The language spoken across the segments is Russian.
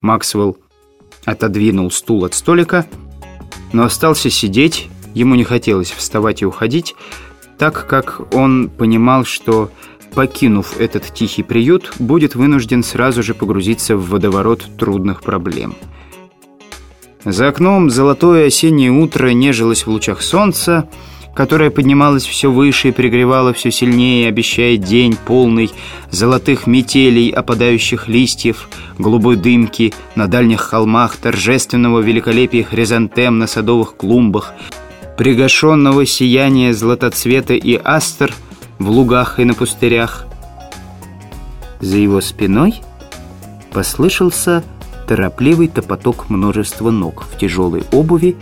Максвелл отодвинул стул от столика, но остался сидеть, ему не хотелось вставать и уходить, так как он понимал, что, покинув этот тихий приют, будет вынужден сразу же погрузиться в водоворот трудных проблем. За окном золотое осеннее утро нежилось в лучах солнца, которое поднималось все выше и пригревало все сильнее, обещая день полный золотых метелей, опадающих листьев, голубой дымки на дальних холмах, торжественного великолепия хризантем на садовых клумбах, пригашенного сияния златоцвета и астр в лугах и на пустырях. За его спиной послышался торопливый топоток множества ног в тяжелой обуви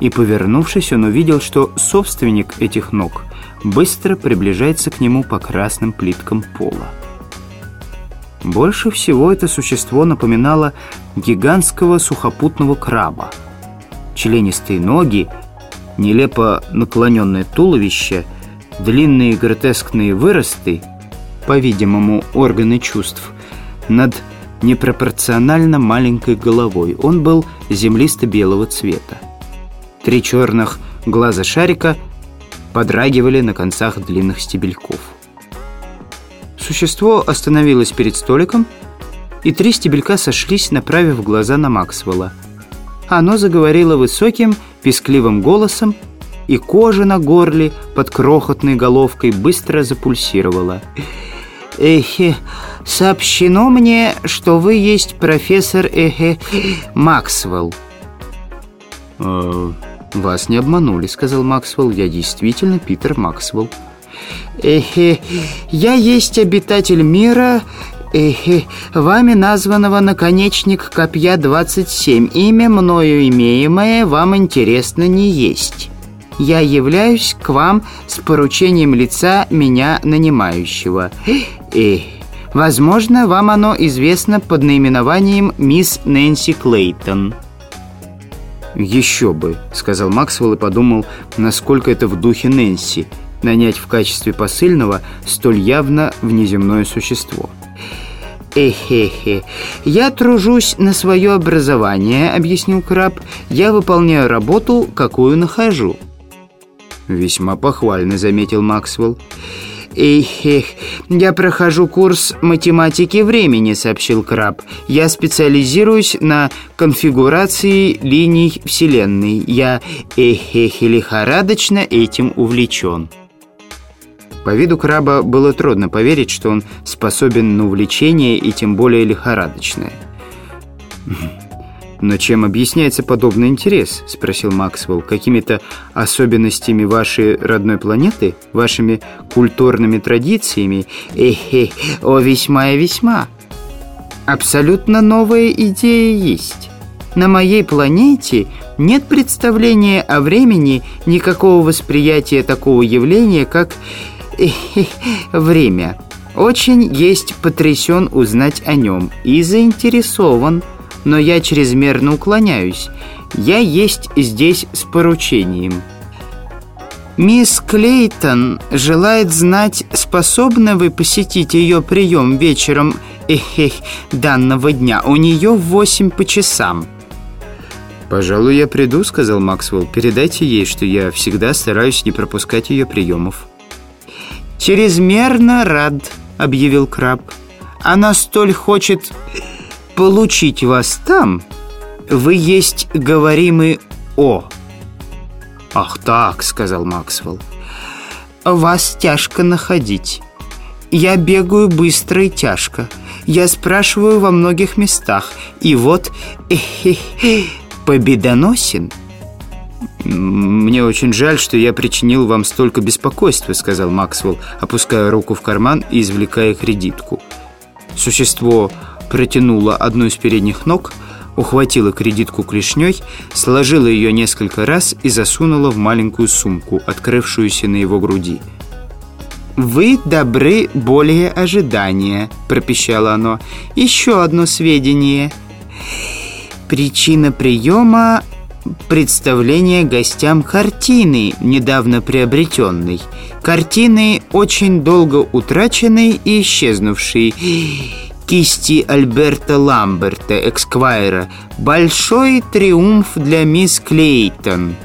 и, повернувшись, он увидел, что собственник этих ног быстро приближается к нему по красным плиткам пола. Больше всего это существо напоминало гигантского сухопутного краба. Членистые ноги, нелепо наклоненное туловище, длинные гротескные выросты, по-видимому, органы чувств, над непропорционально маленькой головой. Он был землисто-белого цвета. Три черных глаза шарика подрагивали на концах длинных стебельков. Существо остановилось перед столиком, и три стебелька сошлись, направив глаза на Максвелла. Оно заговорило высоким, пескливым голосом, и кожа на горле под крохотной головкой быстро запульсировала. «Эхе, сообщено мне, что вы есть профессор Эхе Максвелл». «Э, «Вас не обманули», — сказал Максвелл. «Я действительно Питер Максвелл». «Эхе, я есть обитатель мира, эхе, вами названного наконечник копья 27. Имя, мною имеемое, вам интересно не есть. Я являюсь к вам с поручением лица меня нанимающего. Эх, возможно, вам оно известно под наименованием «Мисс Нэнси Клейтон». «Еще бы», — сказал Максвелл и подумал, насколько это в духе Нэнси — нанять в качестве посыльного столь явно внеземное существо. «Эхе-хе, я тружусь на свое образование», — объяснил краб. «Я выполняю работу, какую нахожу». «Весьма похвально», — заметил Максвелл. «Эх, эх, я прохожу курс математики времени», — сообщил Краб. «Я специализируюсь на конфигурации линий Вселенной. Я, эх, эх, лихорадочно этим увлечен». По виду краба было трудно поверить, что он способен на увлечение и тем более лихорадочное. «Но чем объясняется подобный интерес?» – спросил Максвелл. «Какими-то особенностями вашей родной планеты? Вашими культурными традициями?» «Эхе, о, весьма и весьма. Абсолютно новая идея есть. На моей планете нет представления о времени, никакого восприятия такого явления, как эхе, время. Очень есть потрясен узнать о нем и заинтересован» но я чрезмерно уклоняюсь. Я есть здесь с поручением. Мисс Клейтон желает знать, способны вы посетить ее прием вечером эхех, данного дня. У нее восемь по часам. «Пожалуй, я приду», — сказал Максвелл. «Передайте ей, что я всегда стараюсь не пропускать ее приемов». «Чрезмерно рад», — объявил Краб. «Она столь хочет получить вас там, вы есть говоримый «о». «Ах так», — сказал Максвелл. «Вас тяжко находить. Я бегаю быстро и тяжко. Я спрашиваю во многих местах. И вот, победоносен». «Мне очень жаль, что я причинил вам столько беспокойства», — сказал Максвелл, опуская руку в карман и извлекая кредитку. Существо протянула одну из передних ног, ухватила кредитку клешней, сложила ее несколько раз и засунула в маленькую сумку, открывшуюся на его груди. «Вы добры более ожидания», — пропищало оно. «Еще одно сведение. Причина приема — представление гостям картины, недавно приобретенной. Картины, очень долго утраченной и исчезнувшей. Кисти Альберта Ламберта, эксквайра. Большой триумф для мисс Клейтон».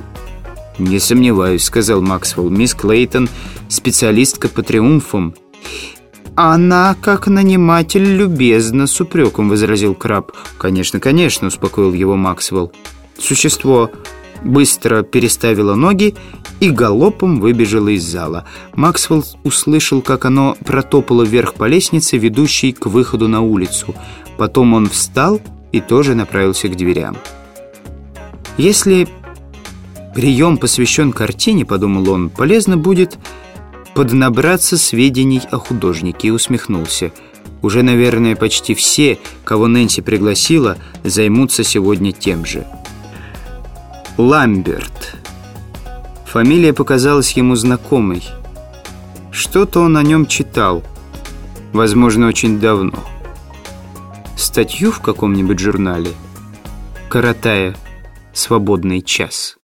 «Не сомневаюсь», — сказал Максвелл. «Мисс Клейтон — специалистка по триумфам». «Она, как наниматель, любезна с упреком», — возразил Краб. «Конечно, конечно», — успокоил его Максвелл. Существо быстро переставило ноги и галопом выбежало из зала. Максвелл услышал, как оно протопало вверх по лестнице, ведущей к выходу на улицу. Потом он встал и тоже направился к дверям. Если прием посвящен картине, подумал он, полезно будет поднабраться сведений о художнике и усмехнулся. Уже, наверное, почти все, кого Нэнси пригласила, займутся сегодня тем же. Ламберт. Фамилия показалась ему знакомой. Что-то он о нем читал, возможно, очень давно. Статью в каком-нибудь журнале, коротая свободный час.